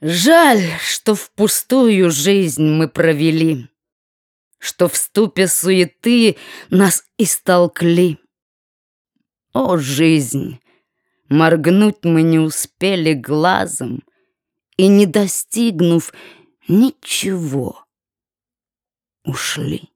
Жаль, что впустую жизнь мы провели, Что в ступе суеты нас истолкли. О, жизнь! Моргнуть мы не успели глазом, И, не достигнув ничего, ушли.